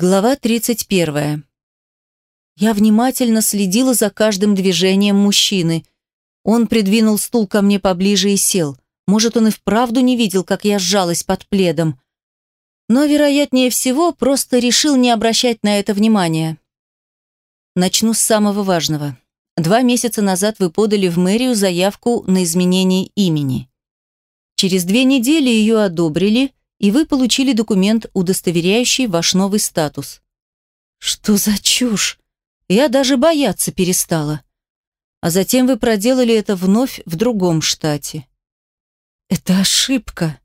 Глава 31. Я внимательно следила за каждым движением мужчины. Он придвинул стул ко мне поближе и сел. Может, он и вправду не видел, как я сжалась под пледом. Но, вероятнее всего, просто решил не обращать на это внимания. Начну с самого важного. Два месяца назад вы подали в мэрию заявку на изменение имени. Через две недели ее одобрили, и вы получили документ, удостоверяющий ваш новый статус. Что за чушь? Я даже бояться перестала. А затем вы проделали это вновь в другом штате. Это ошибка.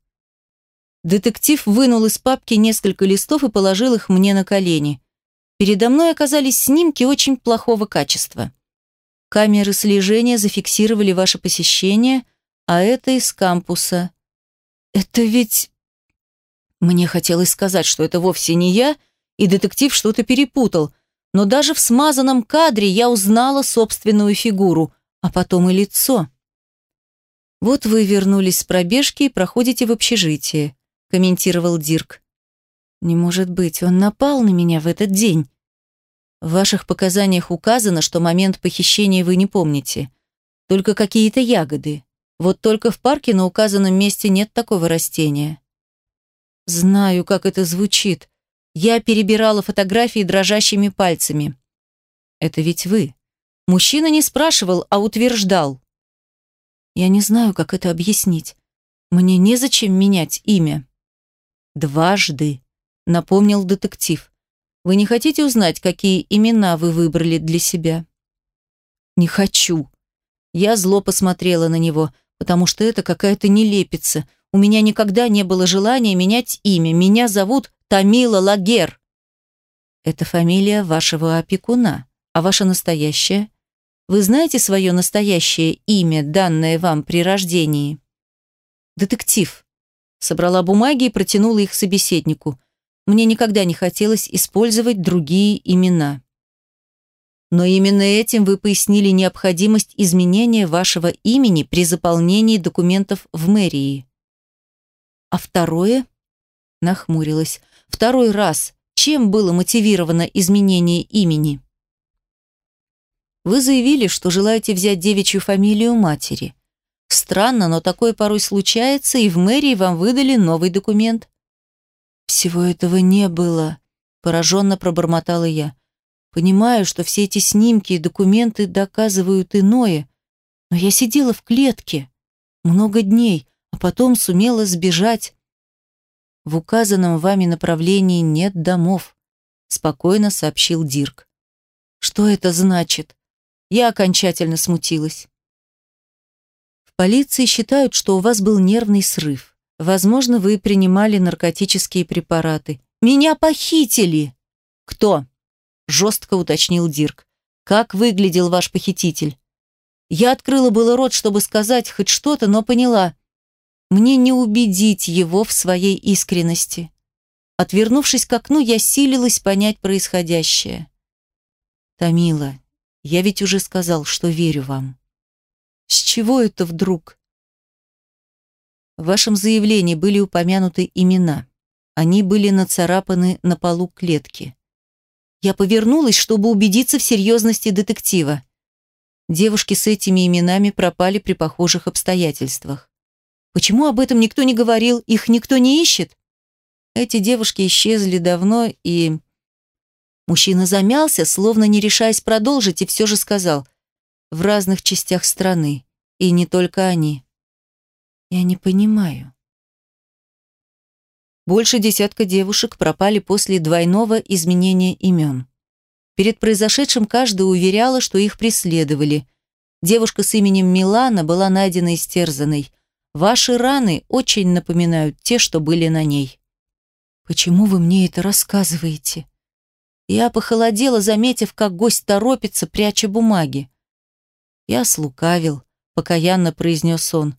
Детектив вынул из папки несколько листов и положил их мне на колени. Передо мной оказались снимки очень плохого качества. Камеры слежения зафиксировали ваше посещение, а это из кампуса. Это ведь... Мне хотелось сказать, что это вовсе не я, и детектив что-то перепутал – но даже в смазанном кадре я узнала собственную фигуру, а потом и лицо. «Вот вы вернулись с пробежки и проходите в общежитие», – комментировал Дирк. «Не может быть, он напал на меня в этот день». В ваших показаниях указано, что момент похищения вы не помните. Только какие-то ягоды. Вот только в парке на указанном месте нет такого растения. Знаю, как это звучит, я перебирала фотографии дрожащими пальцами. «Это ведь вы». Мужчина не спрашивал, а утверждал. «Я не знаю, как это объяснить. Мне незачем менять имя». «Дважды», — напомнил детектив. «Вы не хотите узнать, какие имена вы выбрали для себя?» «Не хочу». Я зло посмотрела на него, потому что это какая-то нелепица. У меня никогда не было желания менять имя. Меня зовут Тамила Лагер. Это фамилия вашего опекуна, а ваше настоящее? Вы знаете свое настоящее имя, данное вам при рождении? Детектив. Собрала бумаги и протянула их собеседнику. Мне никогда не хотелось использовать другие имена. Но именно этим вы пояснили необходимость изменения вашего имени при заполнении документов в мэрии. А второе? Нахмурилась. Второй раз. Чем было мотивировано изменение имени? Вы заявили, что желаете взять девичью фамилию матери. Странно, но такое порой случается, и в мэрии вам выдали новый документ. Всего этого не было, пораженно пробормотала я. Понимаю, что все эти снимки и документы доказывают иное, но я сидела в клетке много дней, а потом сумела сбежать. В указанном вами направлении нет домов, спокойно сообщил Дирк. Что это значит? Я окончательно смутилась. В полиции считают, что у вас был нервный срыв. Возможно, вы принимали наркотические препараты. Меня похитили. Кто? жестко уточнил Дирк. Как выглядел ваш похититель? Я открыла было рот, чтобы сказать хоть что-то, но поняла. Мне не убедить его в своей искренности. Отвернувшись к окну, я силилась понять происходящее. Тамила, я ведь уже сказал, что верю вам. С чего это вдруг? В вашем заявлении были упомянуты имена. Они были нацарапаны на полу клетки. Я повернулась, чтобы убедиться в серьезности детектива. Девушки с этими именами пропали при похожих обстоятельствах. Почему об этом никто не говорил? Их никто не ищет? Эти девушки исчезли давно, и... Мужчина замялся, словно не решаясь продолжить, и все же сказал. В разных частях страны. И не только они. Я не понимаю. Больше десятка девушек пропали после двойного изменения имен. Перед произошедшим каждая уверяла, что их преследовали. Девушка с именем Милана была найдена истерзанной – Ваши раны очень напоминают те, что были на ней. Почему вы мне это рассказываете? Я похолодела, заметив, как гость торопится, пряча бумаги. Я слукавил, покаянно произнес он.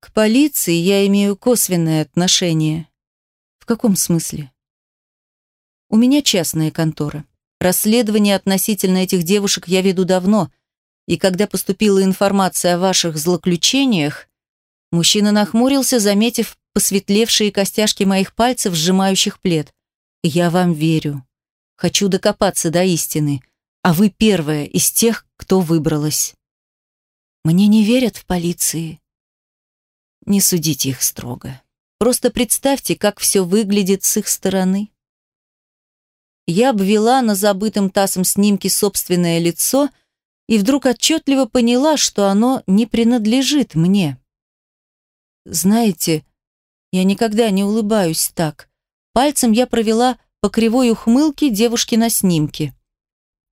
К полиции я имею косвенное отношение. В каком смысле? У меня частная контора. Расследование относительно этих девушек я веду давно, и когда поступила информация о ваших злоключениях, Мужчина нахмурился, заметив посветлевшие костяшки моих пальцев, сжимающих плед. Я вам верю. Хочу докопаться до истины, а вы первая из тех, кто выбралась. Мне не верят в полиции. Не судите их строго. Просто представьте, как все выглядит с их стороны. Я обвела на забытом тасом снимке собственное лицо и вдруг отчетливо поняла, что оно не принадлежит мне. Знаете, я никогда не улыбаюсь так. Пальцем я провела по кривой ухмылке девушки на снимке.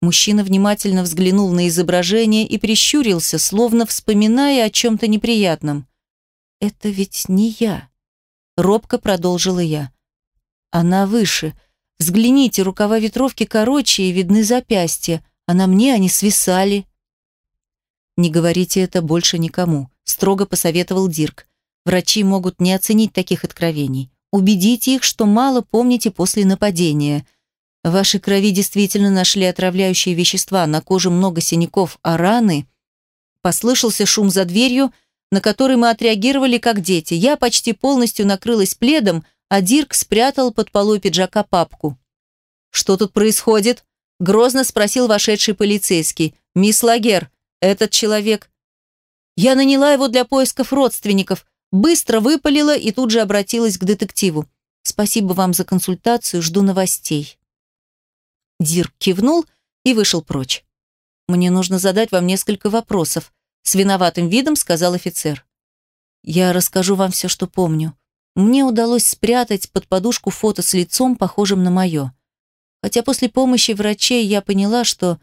Мужчина внимательно взглянул на изображение и прищурился, словно вспоминая о чем-то неприятном. «Это ведь не я», — робко продолжила я. «Она выше. Взгляните, рукава ветровки короче и видны запястья, а на мне они свисали». «Не говорите это больше никому», — строго посоветовал Дирк. «Врачи могут не оценить таких откровений. Убедите их, что мало помните после нападения. В вашей крови действительно нашли отравляющие вещества, на коже много синяков, а раны... Послышался шум за дверью, на который мы отреагировали как дети. Я почти полностью накрылась пледом, а Дирк спрятал под полой пиджака папку. «Что тут происходит?» – грозно спросил вошедший полицейский. «Мисс Лагер, этот человек...» «Я наняла его для поисков родственников», быстро выпалила и тут же обратилась к детективу. «Спасибо вам за консультацию, жду новостей». Дирк кивнул и вышел прочь. «Мне нужно задать вам несколько вопросов», — с виноватым видом сказал офицер. «Я расскажу вам все, что помню. Мне удалось спрятать под подушку фото с лицом, похожим на мое. Хотя после помощи врачей я поняла, что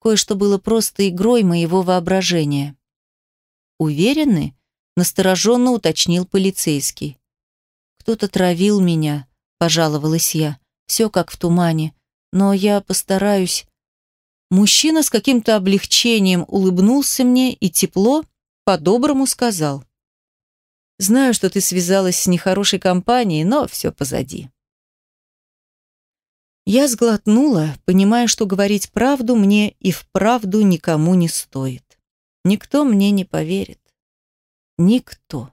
кое-что было просто игрой моего воображения». «Уверены?» — настороженно уточнил полицейский. «Кто-то травил меня», — пожаловалась я. «Все как в тумане но я постараюсь. Мужчина с каким-то облегчением улыбнулся мне и тепло, по-доброму сказал. Знаю, что ты связалась с нехорошей компанией, но все позади. Я сглотнула, понимая, что говорить правду мне и вправду никому не стоит. Никто мне не поверит. Никто.